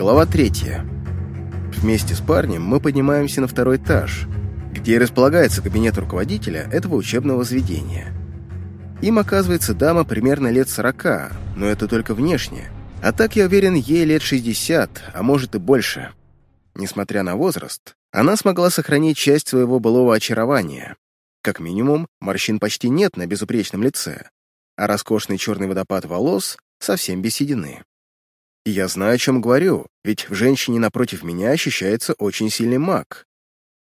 Глава третья. Вместе с парнем мы поднимаемся на второй этаж, где располагается кабинет руководителя этого учебного заведения. Им оказывается дама примерно лет сорока, но это только внешне. А так, я уверен, ей лет 60, а может и больше. Несмотря на возраст, она смогла сохранить часть своего былого очарования. Как минимум, морщин почти нет на безупречном лице, а роскошный черный водопад волос совсем без седины. И я знаю, о чем говорю, ведь в женщине напротив меня ощущается очень сильный маг.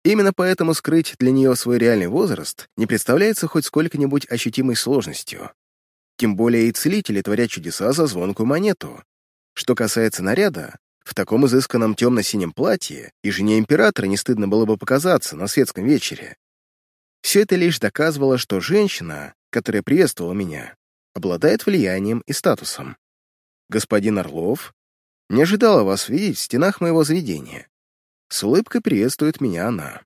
Именно поэтому скрыть для нее свой реальный возраст не представляется хоть сколько-нибудь ощутимой сложностью. Тем более и целители творят чудеса за звонкую монету. Что касается наряда, в таком изысканном темно-синем платье и жене императора не стыдно было бы показаться на светском вечере. Все это лишь доказывало, что женщина, которая приветствовала меня, обладает влиянием и статусом. «Господин Орлов, не ожидала вас видеть в стенах моего заведения. С улыбкой приветствует меня она.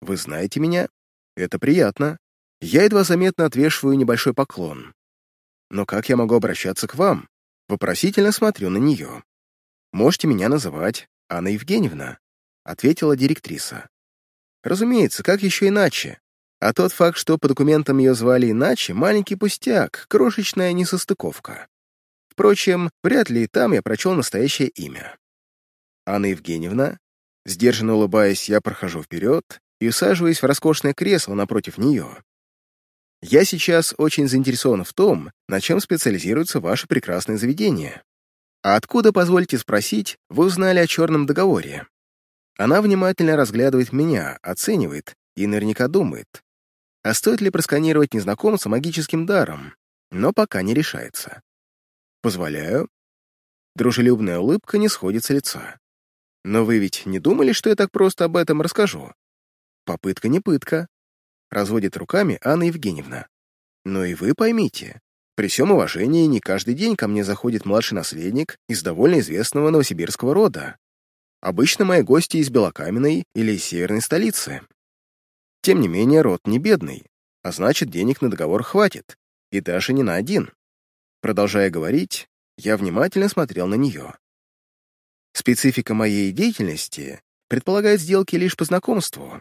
Вы знаете меня? Это приятно. Я едва заметно отвешиваю небольшой поклон. Но как я могу обращаться к вам? Вопросительно смотрю на нее. Можете меня называть Анна Евгеньевна, ответила директриса. Разумеется, как еще иначе? А тот факт, что по документам ее звали иначе, маленький пустяк, крошечная несостыковка. Впрочем, вряд ли и там я прочел настоящее имя. Анна Евгеньевна, сдержанно улыбаясь, я прохожу вперед и усаживаюсь в роскошное кресло напротив нее. Я сейчас очень заинтересован в том, на чем специализируется ваше прекрасное заведение. А откуда, позвольте спросить, вы узнали о черном договоре? Она внимательно разглядывает меня, оценивает и наверняка думает, а стоит ли просканировать незнакомца магическим даром, но пока не решается. «Позволяю». Дружелюбная улыбка не сходит с лица. «Но вы ведь не думали, что я так просто об этом расскажу?» «Попытка не пытка», — разводит руками Анна Евгеньевна. «Но и вы поймите, при всем уважении не каждый день ко мне заходит младший наследник из довольно известного новосибирского рода. Обычно мои гости из Белокаменной или из северной столицы. Тем не менее, род не бедный, а значит, денег на договор хватит, и даже не на один. Продолжая говорить, я внимательно смотрел на нее. Специфика моей деятельности предполагает сделки лишь по знакомству,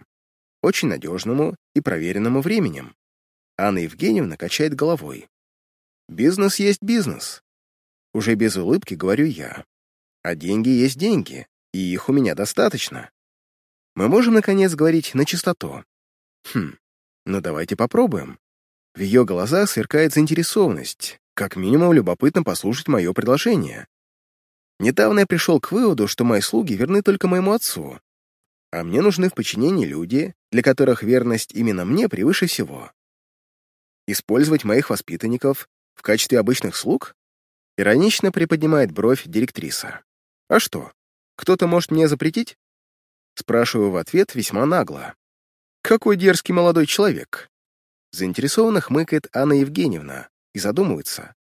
очень надежному и проверенному временем. Анна Евгеньевна качает головой. Бизнес есть бизнес. Уже без улыбки говорю я. А деньги есть деньги, и их у меня достаточно. Мы можем, наконец, говорить на чистоту. Хм, ну давайте попробуем. В ее глазах сверкает заинтересованность, как минимум, любопытно послушать мое предложение. Недавно я пришел к выводу, что мои слуги верны только моему отцу, а мне нужны в подчинении люди, для которых верность именно мне превыше всего. Использовать моих воспитанников в качестве обычных слуг? Иронично приподнимает бровь директриса. А что, кто-то может мне запретить? Спрашиваю в ответ весьма нагло. Какой дерзкий молодой человек. Заинтересованно хмыкает Анна Евгеньевна, и задумывается.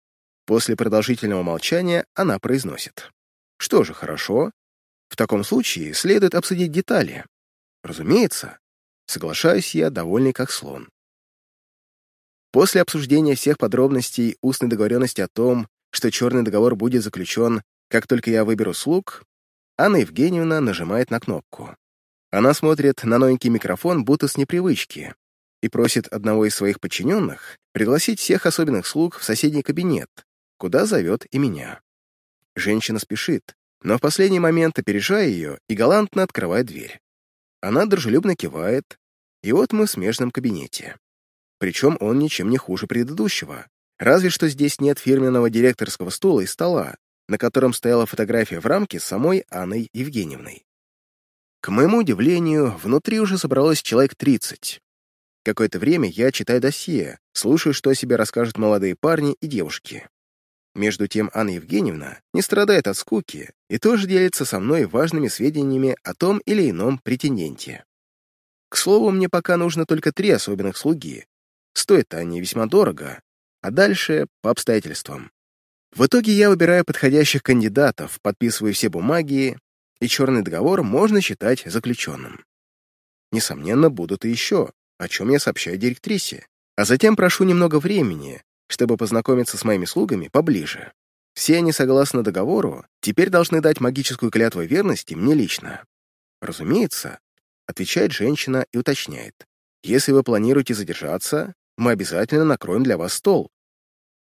После продолжительного молчания она произносит. Что же, хорошо. В таком случае следует обсудить детали. Разумеется. Соглашаюсь я, довольный как слон. После обсуждения всех подробностей устной договоренности о том, что черный договор будет заключен, как только я выберу слуг, Анна Евгеньевна нажимает на кнопку. Она смотрит на новенький микрофон, будто с непривычки, и просит одного из своих подчиненных пригласить всех особенных слуг в соседний кабинет, куда зовет и меня. Женщина спешит, но в последний момент опережая ее и галантно открывает дверь. Она дружелюбно кивает, и вот мы в смежном кабинете. Причем он ничем не хуже предыдущего, разве что здесь нет фирменного директорского стула и стола, на котором стояла фотография в рамке с самой Анной Евгеньевной. К моему удивлению, внутри уже собралось человек 30, Какое-то время я читаю досье, слушаю, что о себе расскажут молодые парни и девушки. Между тем Анна Евгеньевна не страдает от скуки и тоже делится со мной важными сведениями о том или ином претенденте. К слову, мне пока нужно только три особенных слуги. Стоят они весьма дорого, а дальше по обстоятельствам. В итоге я выбираю подходящих кандидатов, подписываю все бумаги, и черный договор можно считать заключенным. Несомненно, будут и еще, о чем я сообщаю директрисе, а затем прошу немного времени, чтобы познакомиться с моими слугами поближе. Все они, согласно договору, теперь должны дать магическую клятву верности мне лично. Разумеется, отвечает женщина и уточняет. Если вы планируете задержаться, мы обязательно накроем для вас стол.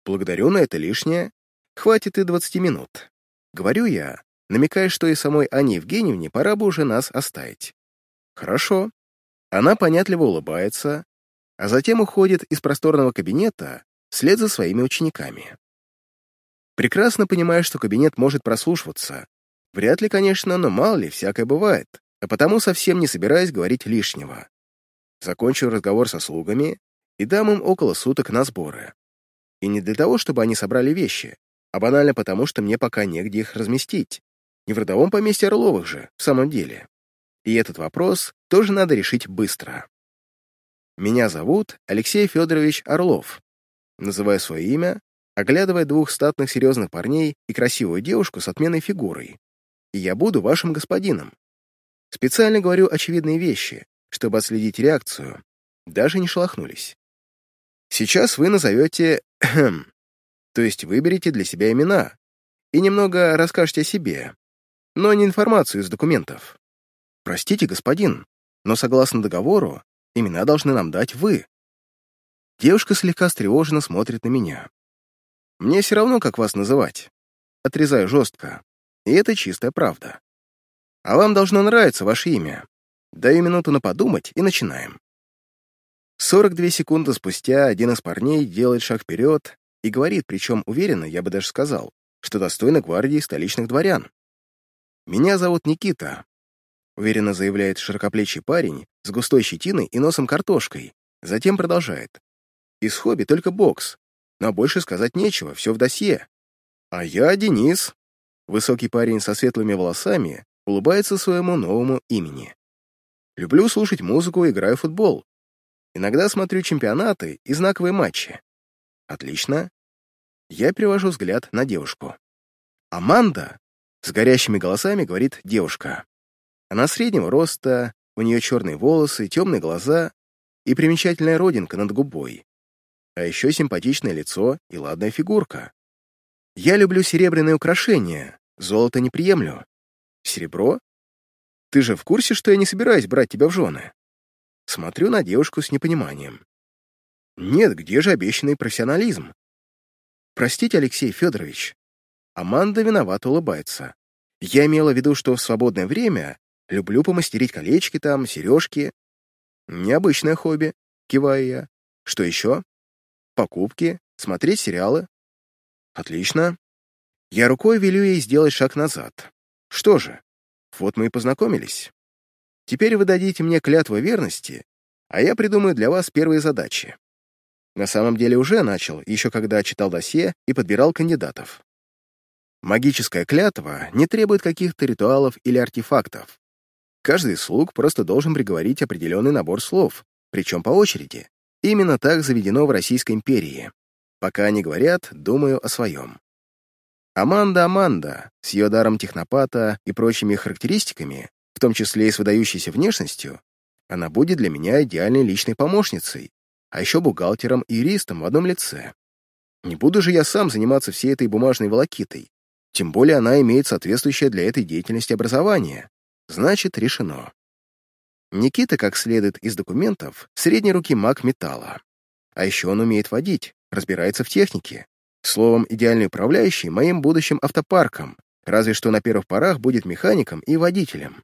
Благодарю, на это лишнее. Хватит и 20 минут. Говорю я, намекая, что и самой Анне Евгеньевне пора бы уже нас оставить. Хорошо. Она понятливо улыбается, а затем уходит из просторного кабинета вслед за своими учениками. Прекрасно понимая, что кабинет может прослушиваться. Вряд ли, конечно, но мало ли, всякое бывает, а потому совсем не собираюсь говорить лишнего. Закончу разговор со слугами и дам им около суток на сборы. И не для того, чтобы они собрали вещи, а банально потому, что мне пока негде их разместить. Не в родовом поместье Орловых же, в самом деле. И этот вопрос тоже надо решить быстро. Меня зовут Алексей Федорович Орлов. Называю свое имя, оглядывая двух статных серьезных парней и красивую девушку с отменной фигурой. И я буду вашим господином. Специально говорю очевидные вещи, чтобы отследить реакцию. Даже не шелохнулись. Сейчас вы назовете... то есть выберете для себя имена и немного расскажете о себе, но не информацию из документов. Простите, господин, но согласно договору, имена должны нам дать вы. Девушка слегка встревоженно смотрит на меня. Мне все равно, как вас называть. Отрезаю жестко. И это чистая правда. А вам должно нравиться ваше имя. Даю минуту на подумать и начинаем. 42 секунды спустя один из парней делает шаг вперед и говорит, причем уверенно, я бы даже сказал, что достойно гвардии столичных дворян. «Меня зовут Никита», — уверенно заявляет широкоплечий парень с густой щетиной и носом картошкой, затем продолжает. «Из хобби только бокс, но больше сказать нечего, все в досье. А я Денис». Высокий парень со светлыми волосами улыбается своему новому имени. «Люблю слушать музыку, играю в футбол. Иногда смотрю чемпионаты и знаковые матчи. Отлично. Я перевожу взгляд на девушку. «Аманда!» — с горящими голосами говорит девушка. Она среднего роста, у нее черные волосы, темные глаза и примечательная родинка над губой. А еще симпатичное лицо и ладная фигурка. Я люблю серебряные украшения, золото не приемлю. Серебро? Ты же в курсе, что я не собираюсь брать тебя в жены? Смотрю на девушку с непониманием. Нет, где же обещанный профессионализм? Простите, Алексей Федорович. Аманда виновато улыбается. Я имела в виду, что в свободное время люблю помастерить колечки там, сережки. Необычное хобби, киваю я. Что еще? Покупки, смотреть сериалы. Отлично. Я рукой велю ей сделать шаг назад. Что же, вот мы и познакомились. Теперь вы дадите мне клятву верности, а я придумаю для вас первые задачи. На самом деле уже начал, еще когда читал досье и подбирал кандидатов. Магическая клятва не требует каких-то ритуалов или артефактов. Каждый слуг просто должен приговорить определенный набор слов, причем по очереди. Именно так заведено в Российской империи. Пока они говорят, думаю о своем. Аманда Аманда, с ее даром технопата и прочими характеристиками, в том числе и с выдающейся внешностью, она будет для меня идеальной личной помощницей, а еще бухгалтером и юристом в одном лице. Не буду же я сам заниматься всей этой бумажной волокитой, тем более она имеет соответствующее для этой деятельности образование. Значит, решено. Никита, как следует из документов, средней руки маг металла. А еще он умеет водить, разбирается в технике. Словом, идеальный управляющий моим будущим автопарком, разве что на первых порах будет механиком и водителем.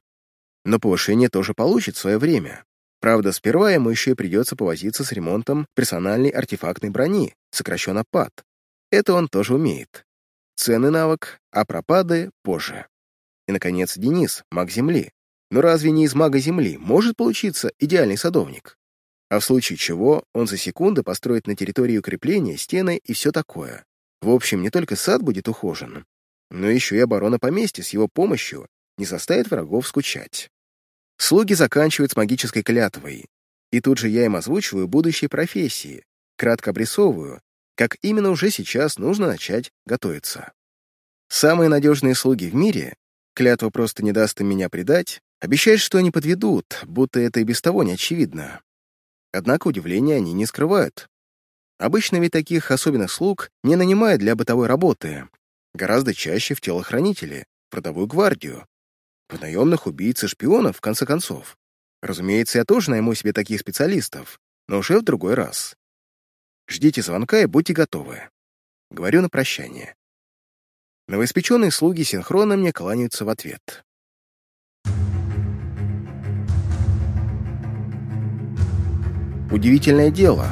Но повышение тоже получит свое время. Правда, сперва ему еще и придется повозиться с ремонтом персональной артефактной брони, сокращенно ПАД. Это он тоже умеет. Ценный навык, а пропады позже. И, наконец, Денис, маг Земли. Но разве не из мага Земли может получиться идеальный садовник? А в случае чего он за секунды построит на территории укрепления, стены и все такое. В общем, не только сад будет ухожен, но еще и оборона поместья с его помощью не заставит врагов скучать. Слуги заканчивают с магической клятвой, и тут же я им озвучиваю будущие профессии, кратко обрисовываю, как именно уже сейчас нужно начать готовиться. Самые надежные слуги в мире, клятва просто не даст им меня предать, обещают, что они подведут, будто это и без того не очевидно. Однако удивления они не скрывают. Обычно ведь таких особенных слуг не нанимают для бытовой работы, гораздо чаще в телохранители, в родовую гвардию, в наемных убийц и шпионов, в конце концов. Разумеется, я тоже найму себе таких специалистов, но уже в другой раз. Ждите звонка и будьте готовы. Говорю на прощание. Новоиспеченные слуги синхронно мне кланяются в ответ. Удивительное дело.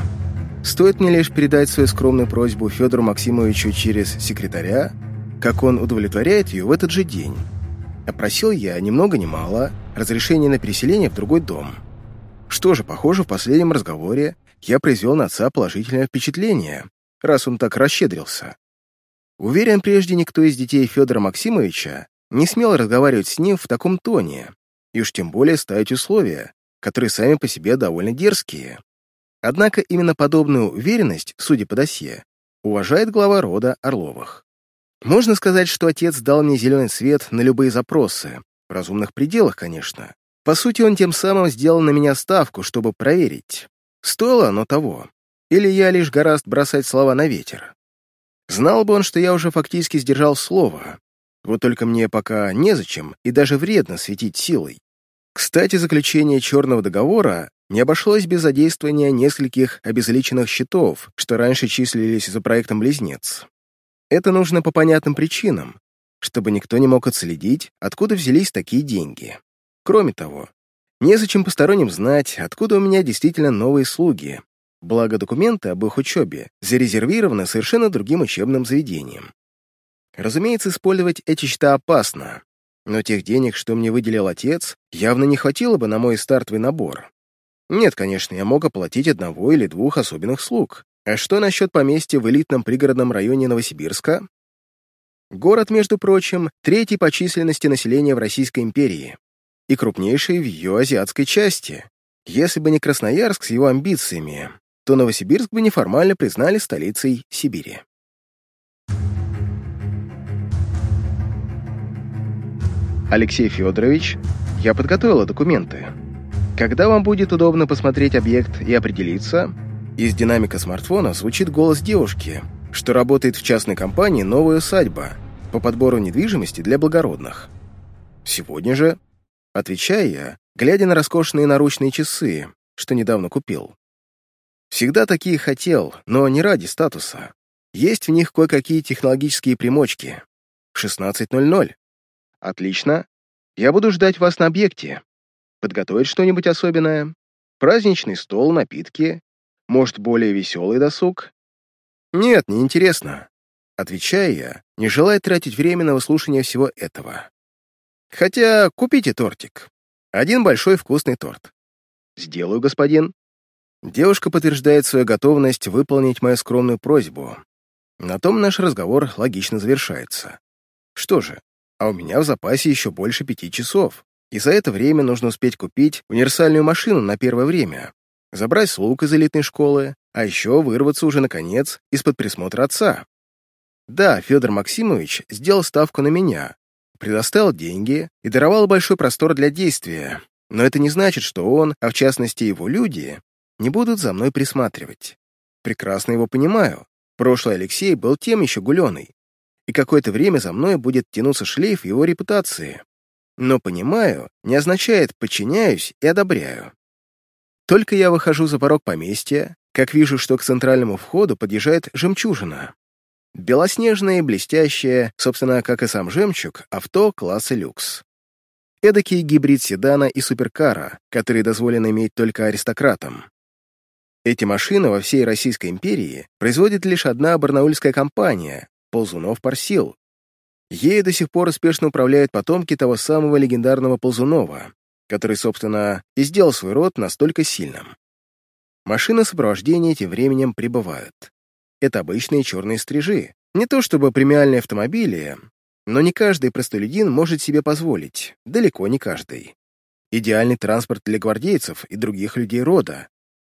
Стоит мне лишь передать свою скромную просьбу Федору Максимовичу через секретаря, как он удовлетворяет ее в этот же день. Опросил я, ни много ни мало, разрешение на переселение в другой дом. Что же, похоже, в последнем разговоре я произвел на отца положительное впечатление, раз он так расщедрился. Уверен, прежде никто из детей Федора Максимовича не смел разговаривать с ним в таком тоне, и уж тем более ставить условия, которые сами по себе довольно дерзкие. Однако именно подобную уверенность, судя по досье, уважает глава рода Орловых. Можно сказать, что отец дал мне зеленый свет на любые запросы, в разумных пределах, конечно. По сути, он тем самым сделал на меня ставку, чтобы проверить, стоило оно того, или я лишь гораст бросать слова на ветер. Знал бы он, что я уже фактически сдержал слово, вот только мне пока незачем и даже вредно светить силой. Кстати, заключение черного договора не обошлось без задействования нескольких обезличенных счетов, что раньше числились за проектом «Близнец». Это нужно по понятным причинам, чтобы никто не мог отследить, откуда взялись такие деньги. Кроме того, незачем посторонним знать, откуда у меня действительно новые слуги, благо документы об их учебе зарезервированы совершенно другим учебным заведением. Разумеется, использовать эти счета опасно, но тех денег, что мне выделил отец, явно не хватило бы на мой стартовый набор. Нет, конечно, я мог оплатить одного или двух особенных слуг. А что насчет поместья в элитном пригородном районе Новосибирска? Город, между прочим, третий по численности населения в Российской империи и крупнейший в ее азиатской части. Если бы не Красноярск с его амбициями, то Новосибирск бы неформально признали столицей Сибири. Алексей Федорович, я подготовила документы. Когда вам будет удобно посмотреть объект и определиться, из динамика смартфона звучит голос девушки, что работает в частной компании «Новая усадьба» по подбору недвижимости для благородных. Сегодня же, отвечаю я, глядя на роскошные наручные часы, что недавно купил. Всегда такие хотел, но не ради статуса. Есть в них кое-какие технологические примочки. В 16.00. Отлично. Я буду ждать вас на объекте. Подготовить что-нибудь особенное? Праздничный стол, напитки? Может, более веселый досуг? Нет, не интересно. Отвечаю я, не желая тратить время на выслушивание всего этого. Хотя купите тортик. Один большой вкусный торт. Сделаю, господин. Девушка подтверждает свою готовность выполнить мою скромную просьбу. На том наш разговор логично завершается. Что же, а у меня в запасе еще больше пяти часов, и за это время нужно успеть купить универсальную машину на первое время, забрать слуг из элитной школы, а еще вырваться уже, наконец, из-под присмотра отца. Да, Федор Максимович сделал ставку на меня, предоставил деньги и даровал большой простор для действия, но это не значит, что он, а в частности его люди, не будут за мной присматривать. Прекрасно его понимаю. Прошлый Алексей был тем еще гуленый, и какое-то время за мной будет тянуться шлейф его репутации. Но понимаю не означает подчиняюсь и одобряю. Только я выхожу за порог поместья, как вижу, что к центральному входу подъезжает жемчужина. Белоснежное и блестящее, собственно, как и сам жемчуг, авто класса люкс. Эдакий гибрид седана и суперкара, который дозволен иметь только аристократам. Эти машины во всей Российской империи производит лишь одна барнаульская компания, Ползунов Парсил. Ей до сих пор успешно управляют потомки того самого легендарного Ползунова, который, собственно, и сделал свой род настолько сильным. Машины сопровождения тем временем прибывают. Это обычные черные стрижи. Не то чтобы премиальные автомобили, но не каждый простолюдин может себе позволить, далеко не каждый. Идеальный транспорт для гвардейцев и других людей рода.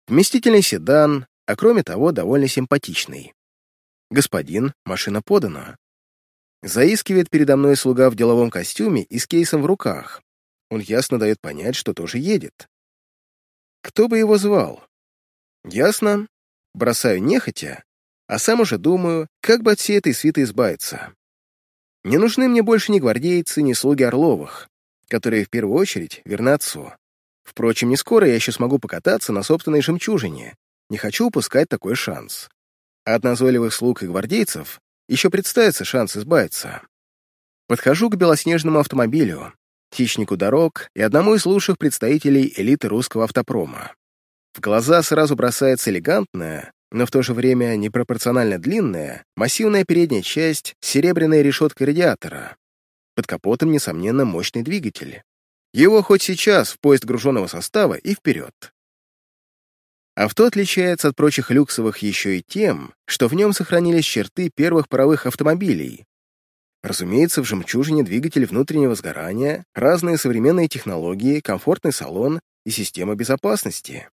Вместительный седан, а кроме того, довольно симпатичный. «Господин, машина подана». Заискивает передо мной слуга в деловом костюме и с кейсом в руках. Он ясно дает понять, что тоже едет. Кто бы его звал? Ясно. Бросаю нехотя, а сам уже думаю, как бы от всей этой свиты избавиться. Не нужны мне больше ни гвардейцы, ни слуги Орловых, которые в первую очередь верны отцу. Впрочем, не скоро я еще смогу покататься на собственной жемчужине. Не хочу упускать такой шанс. От назойливых слуг и гвардейцев еще представится шанс избавиться. Подхожу к белоснежному автомобилю, хищнику дорог и одному из лучших представителей элиты русского автопрома. В глаза сразу бросается элегантная, но в то же время непропорционально длинная, массивная передняя часть с серебряной решеткой радиатора. Под капотом, несомненно, мощный двигатель. Его хоть сейчас в поезд груженного состава и вперед. Авто отличается от прочих люксовых еще и тем, что в нем сохранились черты первых паровых автомобилей. Разумеется, в «Жемчужине» двигатель внутреннего сгорания, разные современные технологии, комфортный салон и система безопасности.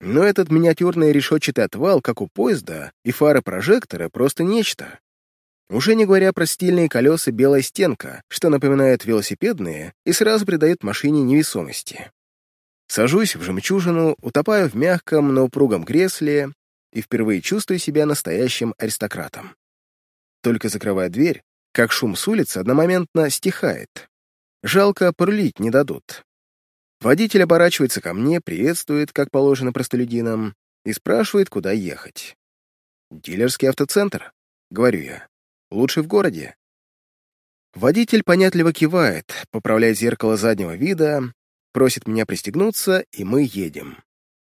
Но этот миниатюрный решетчатый отвал, как у поезда, и фары прожектора — просто нечто. Уже не говоря про стильные колеса белая стенка, что напоминает велосипедные и сразу придает машине невесомости. Сажусь в жемчужину, утопаю в мягком, но упругом кресле и впервые чувствую себя настоящим аристократом. Только закрывая дверь, как шум с улицы одномоментно стихает. Жалко, порулить не дадут. Водитель оборачивается ко мне, приветствует, как положено простолюдинам, и спрашивает, куда ехать. «Дилерский автоцентр», — говорю я. «Лучший в городе». Водитель понятливо кивает, поправляет зеркало заднего вида, просит меня пристегнуться, и мы едем.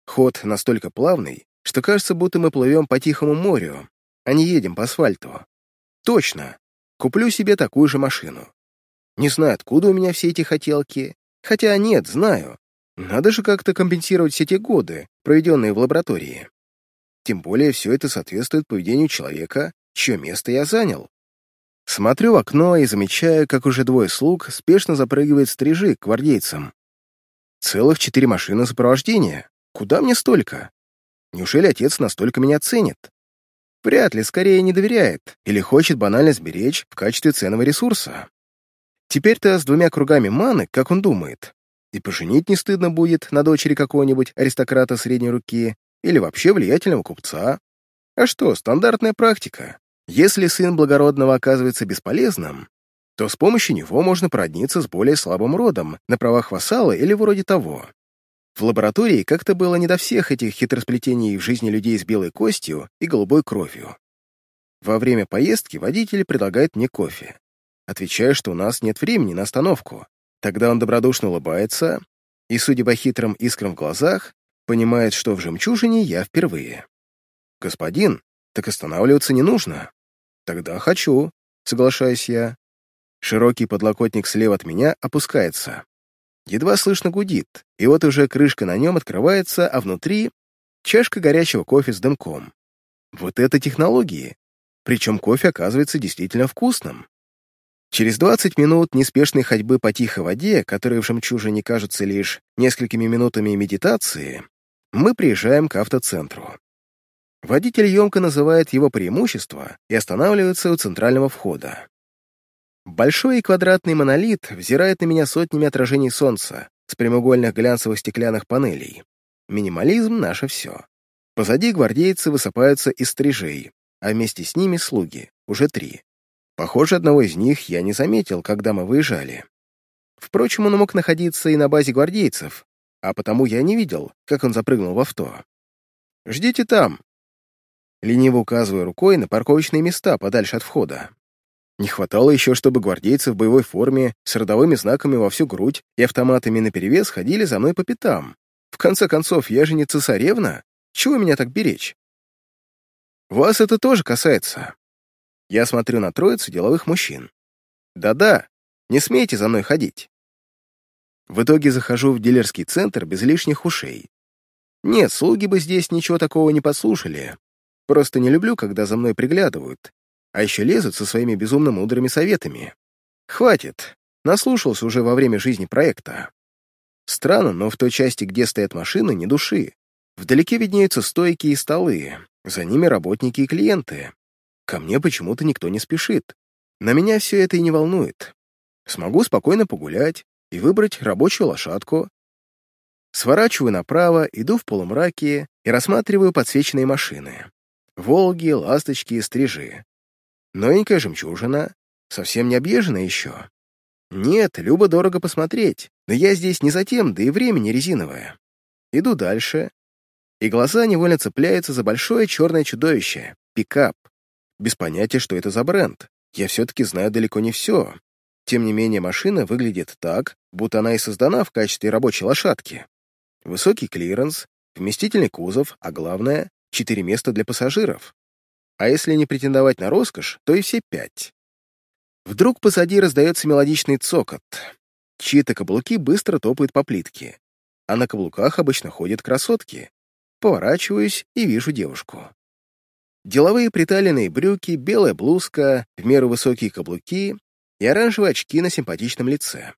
Ход настолько плавный, что кажется, будто мы плывем по Тихому морю, а не едем по асфальту. Точно. Куплю себе такую же машину. Не знаю, откуда у меня все эти хотелки, Хотя нет, знаю. Надо же как-то компенсировать все те годы, проведенные в лаборатории. Тем более все это соответствует поведению человека, чье место я занял. Смотрю в окно и замечаю, как уже двое слуг спешно запрыгивает стрижи к гвардейцам. Целых четыре машины сопровождения. Куда мне столько? Неужели отец настолько меня ценит? Вряд ли, скорее не доверяет или хочет банально сберечь в качестве ценного ресурса. Теперь-то с двумя кругами маны, как он думает, и поженить не стыдно будет на дочери какого-нибудь аристократа средней руки или вообще влиятельного купца. А что, стандартная практика. Если сын благородного оказывается бесполезным, то с помощью него можно продниться с более слабым родом на правах вассала или вроде того. В лаборатории как-то было не до всех этих хитросплетений в жизни людей с белой костью и голубой кровью. Во время поездки водитель предлагает мне кофе. Отвечаю, что у нас нет времени на остановку. Тогда он добродушно улыбается и, судя по хитрым искрам в глазах, понимает, что в «Жемчужине» я впервые. «Господин, так останавливаться не нужно». «Тогда хочу», — соглашаюсь я. Широкий подлокотник слева от меня опускается. Едва слышно гудит, и вот уже крышка на нем открывается, а внутри — чашка горячего кофе с дымком. Вот это технологии. Причем кофе оказывается действительно вкусным. Через 20 минут неспешной ходьбы по тихой воде, которая в жемчужине кажется лишь несколькими минутами медитации, мы приезжаем к автоцентру. Водитель емко называет его преимущество и останавливается у центрального входа. Большой и квадратный монолит взирает на меня сотнями отражений солнца с прямоугольных глянцевых стеклянных панелей. Минимализм — наше все. Позади гвардейцы высыпаются из стрижей, а вместе с ними слуги, уже три. Похоже, одного из них я не заметил, когда мы выезжали. Впрочем, он мог находиться и на базе гвардейцев, а потому я не видел, как он запрыгнул в авто. «Ждите там!» Лениво указывая рукой на парковочные места подальше от входа. Не хватало еще, чтобы гвардейцы в боевой форме с родовыми знаками во всю грудь и автоматами наперевес ходили за мной по пятам. В конце концов, я же не цесаревна. Чего меня так беречь? Вас это тоже касается. Я смотрю на троицу деловых мужчин. Да-да, не смейте за мной ходить. В итоге захожу в дилерский центр без лишних ушей. Нет, слуги бы здесь ничего такого не послушали. Просто не люблю, когда за мной приглядывают, а еще лезут со своими безумно мудрыми советами. Хватит, наслушался уже во время жизни проекта. Странно, но в той части, где стоят машины, ни души. Вдалеке виднеются стойки и столы, за ними работники и клиенты. Ко мне почему-то никто не спешит. На меня все это и не волнует. Смогу спокойно погулять и выбрать рабочую лошадку. Сворачиваю направо, иду в полумраке и рассматриваю подсвеченные машины. Волги, ласточки, стрижи. Новенькая жемчужина, Совсем не объезжена еще. Нет, любо дорого посмотреть, но я здесь не за тем, да и время не резиновое. Иду дальше, и глаза невольно цепляются за большое черное чудовище — пикап. Без понятия, что это за бренд. Я все-таки знаю далеко не все. Тем не менее, машина выглядит так, будто она и создана в качестве рабочей лошадки. Высокий клиренс, вместительный кузов, а главное — четыре места для пассажиров. А если не претендовать на роскошь, то и все пять. Вдруг позади раздается мелодичный цокот. Чьи-то каблуки быстро топают по плитке, а на каблуках обычно ходят красотки. Поворачиваюсь и вижу девушку. Деловые приталенные брюки, белая блузка, в меру высокие каблуки и оранжевые очки на симпатичном лице.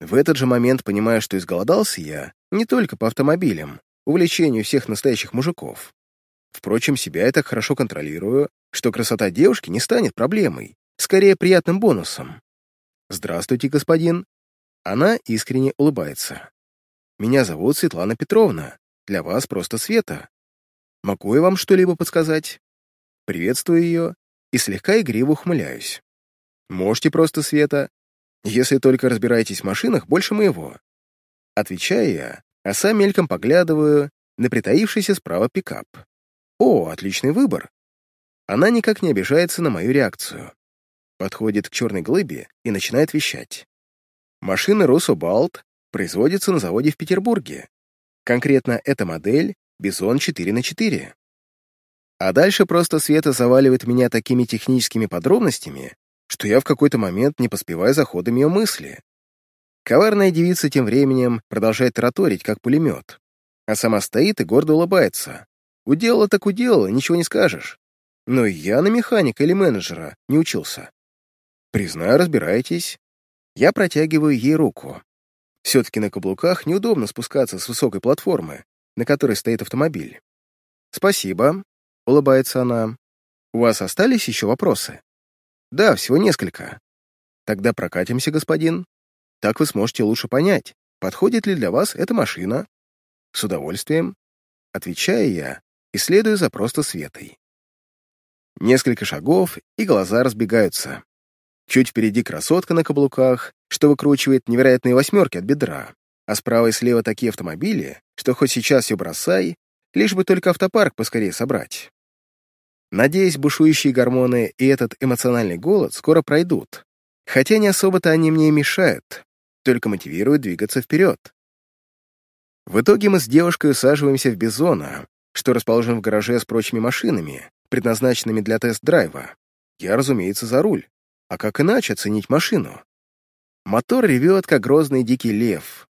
В этот же момент понимаю, что изголодался я не только по автомобилям, увлечению всех настоящих мужиков. Впрочем, себя я так хорошо контролирую, что красота девушки не станет проблемой, скорее приятным бонусом. «Здравствуйте, господин». Она искренне улыбается. «Меня зовут Светлана Петровна. Для вас просто Света. Могу я вам что-либо подсказать?» Приветствую ее и слегка игриво ухмыляюсь. «Можете просто Света, если только разбираетесь в машинах больше моего». Отвечаю я, а сам мельком поглядываю на притаившийся справа пикап. «О, отличный выбор!» Она никак не обижается на мою реакцию. Подходит к черной глыбе и начинает вещать. Машина Рособалт производится на заводе в Петербурге. Конкретно эта модель Бизон 4 на 4. А дальше просто Света заваливает меня такими техническими подробностями, что я в какой-то момент не поспеваю за ходом ее мысли. Коварная девица тем временем продолжает тараторить, как пулемет, а сама стоит и гордо улыбается. Уделала так уделала, ничего не скажешь. Но я на механика или менеджера не учился. Признаю, разбираетесь. Я протягиваю ей руку. Все-таки на каблуках неудобно спускаться с высокой платформы, на которой стоит автомобиль. «Спасибо», — улыбается она. «У вас остались еще вопросы?» «Да, всего несколько». «Тогда прокатимся, господин. Так вы сможете лучше понять, подходит ли для вас эта машина». «С удовольствием», — отвечаю я и следую за просто Светой. Несколько шагов, и глаза разбегаются. Чуть впереди красотка на каблуках, что выкручивает невероятные восьмерки от бедра, а справа и слева такие автомобили, что хоть сейчас все бросай, лишь бы только автопарк поскорее собрать. Надеюсь, бушующие гормоны и этот эмоциональный голод скоро пройдут, хотя не особо-то они мне мешают, только мотивируют двигаться вперед. В итоге мы с девушкой усаживаемся в Бизона, что расположен в гараже с прочими машинами, предназначенными для тест-драйва. Я, разумеется, за руль. А как иначе оценить машину? Мотор ревет, как грозный дикий лев.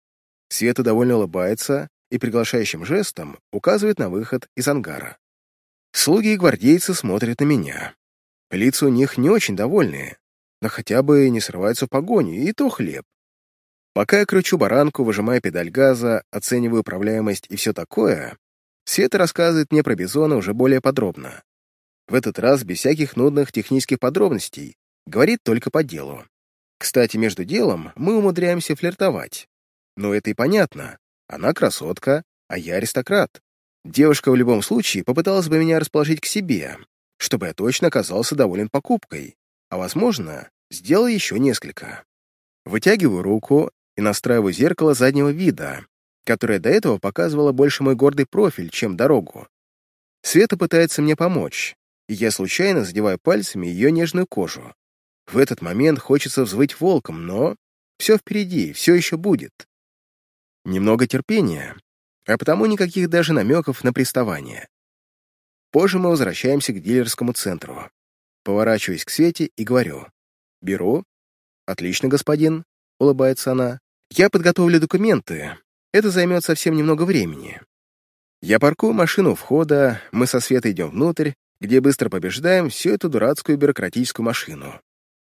Света довольно улыбается и приглашающим жестом указывает на выход из ангара. Слуги и гвардейцы смотрят на меня. Лица у них не очень довольные, но хотя бы не срываются в погоню, и то хлеб. Пока я кручу баранку, выжимая педаль газа, оцениваю управляемость и все такое, Света рассказывает мне про Бизона уже более подробно. В этот раз без всяких нудных технических подробностей, говорит только по делу. Кстати, между делом мы умудряемся флиртовать. Но это и понятно. Она красотка, а я аристократ. Девушка в любом случае попыталась бы меня расположить к себе, чтобы я точно оказался доволен покупкой, а, возможно, сделал еще несколько. Вытягиваю руку и настраиваю зеркало заднего вида, которое до этого показывало больше мой гордый профиль, чем дорогу. Света пытается мне помочь, и я случайно задеваю пальцами ее нежную кожу. В этот момент хочется взвыть волком, но все впереди, все еще будет. Немного терпения, а потому никаких даже намеков на приставание. Позже мы возвращаемся к дилерскому центру. Поворачиваюсь к Свете и говорю. «Беру». «Отлично, господин», — улыбается она. «Я подготовлю документы. Это займет совсем немного времени». Я паркую машину у входа, мы со Светой идем внутрь, где быстро побеждаем всю эту дурацкую бюрократическую машину.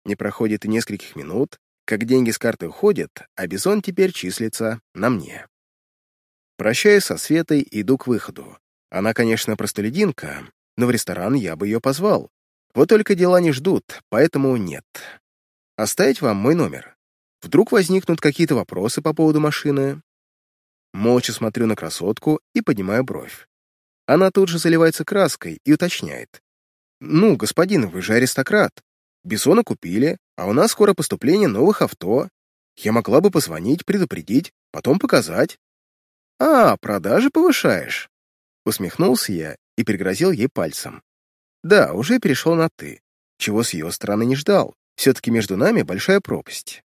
Не проходит и нескольких минут, как деньги с карты уходят, а Бизон теперь числится на мне. Прощаюсь со Светой иду к выходу. Она, конечно, простолюдинка, но в ресторан я бы ее позвал. Вот только дела не ждут, поэтому нет. Оставить вам мой номер. Вдруг возникнут какие-то вопросы по поводу машины. Молча смотрю на красотку и поднимаю бровь. Она тут же заливается краской и уточняет. «Ну, господин, вы же аристократ. Бессона купили, а у нас скоро поступление новых авто. Я могла бы позвонить, предупредить, потом показать». «А, продажи повышаешь?» Усмехнулся я и пригрозил ей пальцем. Да, уже перешел на «ты», чего с ее стороны не ждал. Все-таки между нами большая пропасть.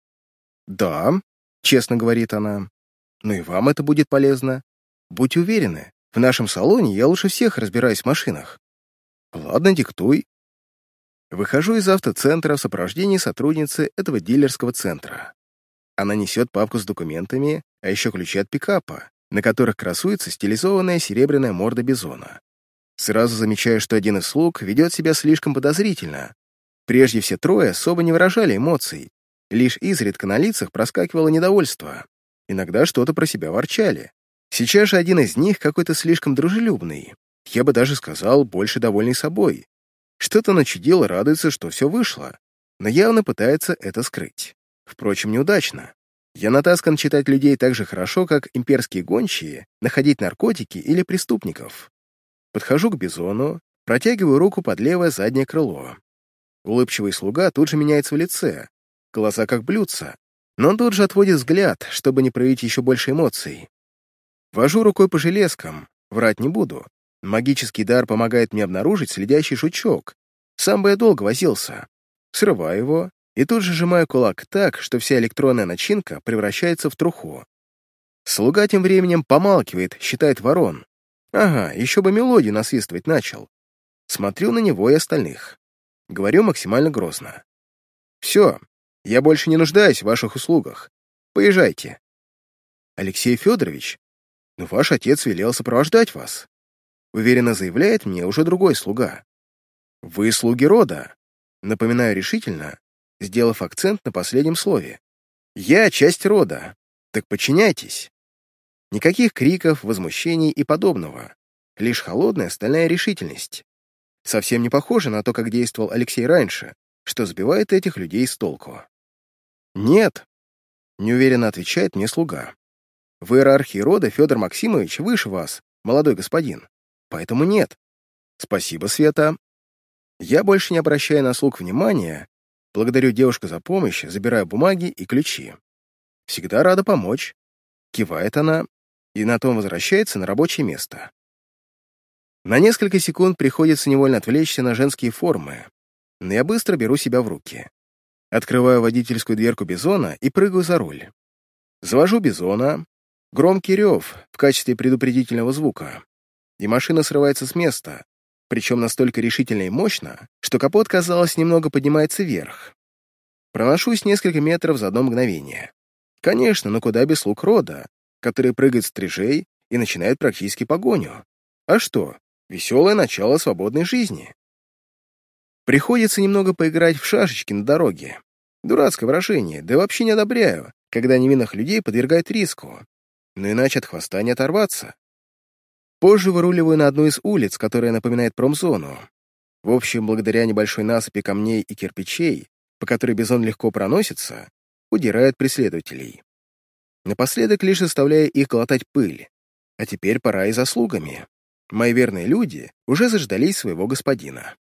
«Да», — честно говорит она, — «но и вам это будет полезно. Будьте уверены, в нашем салоне я лучше всех разбираюсь в машинах. Ладно, диктуй». Выхожу из автоцентра в сопровождении сотрудницы этого дилерского центра. Она несет папку с документами, а еще ключи от пикапа, на которых красуется стилизованная серебряная морда бизона. Сразу замечаю, что один из слуг ведет себя слишком подозрительно. Прежде все трое особо не выражали эмоций, лишь изредка на лицах проскакивало недовольство. Иногда что-то про себя ворчали. Сейчас же один из них какой-то слишком дружелюбный. Я бы даже сказал, больше довольный собой. Что-то начудил радуется, что все вышло, но явно пытается это скрыть. Впрочем, неудачно. Я натаскан читать людей так же хорошо, как имперские гончие, находить наркотики или преступников. Подхожу к Бизону, протягиваю руку под левое заднее крыло. Улыбчивый слуга тут же меняется в лице, глаза как блюдца, но тут же отводит взгляд, чтобы не проявить еще больше эмоций. Вожу рукой по железкам, врать не буду. Магический дар помогает мне обнаружить следящий жучок. Сам бы я долго возился. Срываю его, и тут же сжимаю кулак так, что вся электронная начинка превращается в труху. Слуга тем временем помалкивает, считает ворон. Ага, еще бы мелодию насвистывать начал. Смотрю на него и остальных. Говорю максимально грозно. «Все, я больше не нуждаюсь в ваших услугах. Поезжайте». «Алексей Федорович, но ваш отец велел сопровождать вас», уверенно заявляет мне уже другой слуга. «Вы слуги рода», напоминаю решительно, сделав акцент на последнем слове. «Я часть рода, так подчиняйтесь». Никаких криков, возмущений и подобного. Лишь холодная стальная решительность. Совсем не похоже на то, как действовал Алексей раньше, что сбивает этих людей с толку. «Нет», — неуверенно отвечает мне слуга. «В иерархии рода Федор Максимович выше вас, молодой господин, поэтому нет». «Спасибо, Света». Я больше не обращаю на слуг внимания Благодарю девушку за помощь, забираю бумаги и ключи. Всегда рада помочь. Кивает она и на том возвращается на рабочее место. На несколько секунд приходится невольно отвлечься на женские формы, но я быстро беру себя в руки. Открываю водительскую дверку Бизона и прыгаю за руль. Завожу Бизона, громкий рев в качестве предупредительного звука, и машина срывается с места, причем настолько решительно и мощно, что капот, казалось, немного поднимается вверх. Проношусь несколько метров за одно мгновение. Конечно, но куда без слуг рода, который прыгает стрижей и начинает практически погоню. А что, веселое начало свободной жизни. Приходится немного поиграть в шашечки на дороге. Дурацкое выражение, да вообще не одобряю, когда невинных людей подвергают риску. Но иначе от хвоста не оторваться. Позже выруливаю на одну из улиц, которая напоминает промзону. В общем, благодаря небольшой насыпи камней и кирпичей, по которой бизон легко проносится, удирает преследователей. Напоследок лишь заставляя их глотать пыль. А теперь пора и заслугами. Мои верные люди уже заждались своего господина.